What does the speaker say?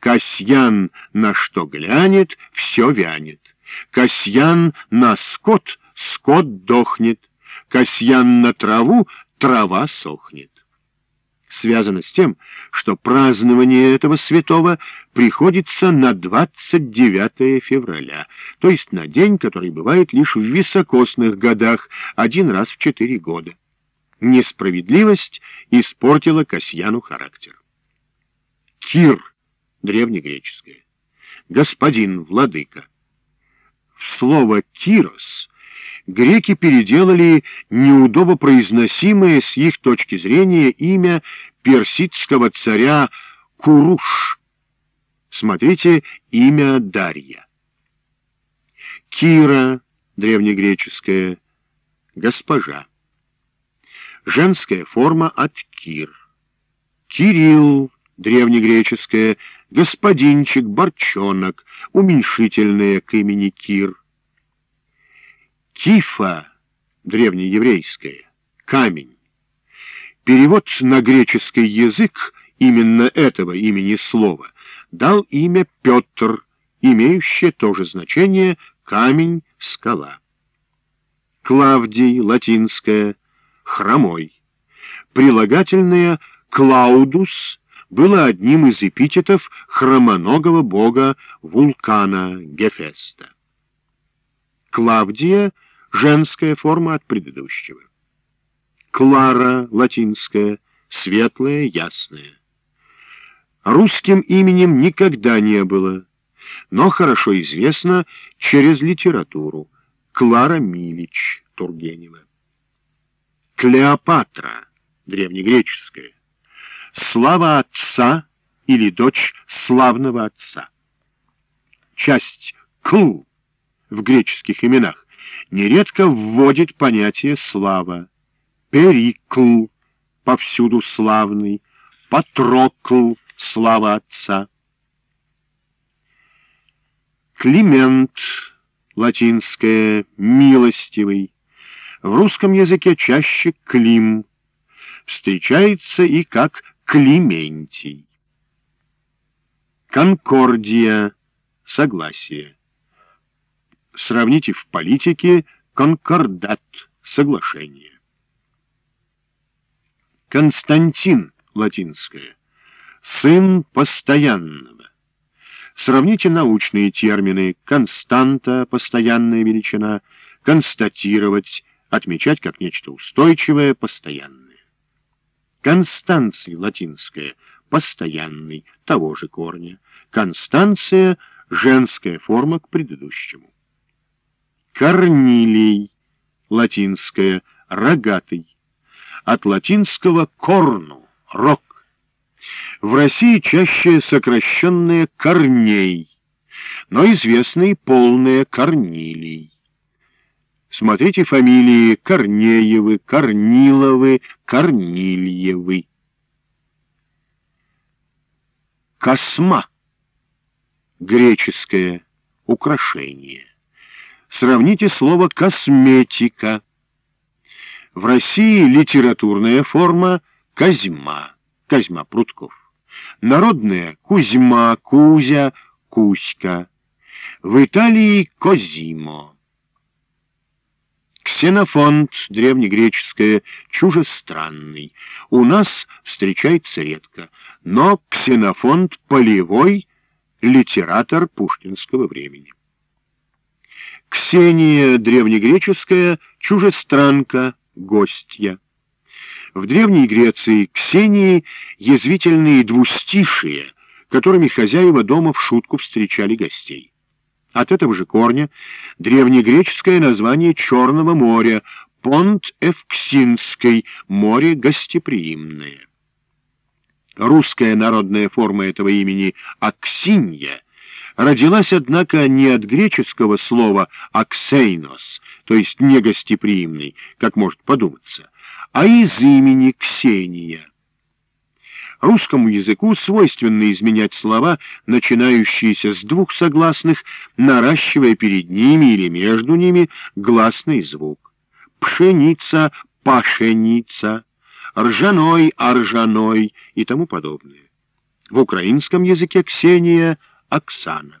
Касьян на что глянет, все вянет. Касьян на скот, скот дохнет. Касьян на траву, трава сохнет. Связано с тем, что празднование этого святого приходится на 29 февраля, то есть на день, который бывает лишь в високосных годах, один раз в четыре года. Несправедливость испортила Касьяну характер. Кир, древнегреческое, господин, владыка. В слово «кирос» греки переделали неудобопроизносимое с их точки зрения имя персидского царя Куруш. Смотрите имя Дарья. Кира, древнегреческая, госпожа. Женская форма от Кир. Кирилл, древнегреческая, господинчик, борчонок, уменьшительное к имени Кир. Кифа, древнееврейская, камень. Перевод на греческий язык именно этого имени слова дал имя Петр, имеющее то же значение камень, скала. Клавдий, латинское, хромой. Прилагательное «клаудус» было одним из эпитетов хромоногого бога вулкана Гефеста. Клавдия — женская форма от предыдущего. Клара, латинская, светлая, ясная. Русским именем никогда не было, но хорошо известно через литературу. Клара Милич, Тургенева. Клеопатра, древнегреческая. Слава отца или дочь славного отца. Часть «кл» в греческих именах нередко вводит понятие «слава». Перикл — повсюду славный, Патрокл — слава отца. Климент, латинское, милостивый. В русском языке чаще Клим. Встречается и как Климентий. Конкордия, согласие. Сравните в политике конкордат, соглашение. Константин, латинское, сын постоянного. Сравните научные термины «константа» — постоянная величина, «констатировать» — отмечать как нечто устойчивое, постоянное. Констанций, латинское, постоянный, того же корня. Констанция — женская форма к предыдущему. Корнилий, латинское, рогатый. От латинского корну, рог. В России чаще сокращенное корней, но известный полное корнилий. Смотрите фамилии Корнеевы, Корниловы, Корнильевы. Косма. Греческое украшение. Сравните слово «косметика». В России литературная форма «Козьма», Козьма Прутков. Народная «Кузьма», «Кузя», «Кузька». В Италии «Козимо». Ксенофонт, древнегреческое, чужестранный. У нас встречается редко, но ксенофонт полевой, литератор пушкинского времени. Ксения древнегреческая, чужестранка, гостья. В Древней Греции Ксении язвительные двустишие, которыми хозяева дома в шутку встречали гостей. От этого же корня древнегреческое название Черного моря Понт Эвксинской, море гостеприимное. Русская народная форма этого имени Аксинья родилась, однако, не от греческого слова «аксейнос», то есть негостеприимный, как может подуматься, а из имени Ксения. Русскому языку свойственно изменять слова, начинающиеся с двух согласных, наращивая перед ними или между ними гласный звук. Пшеница, пашеница, ржаной, аржаной и тому подобное. В украинском языке Ксения — Оксана.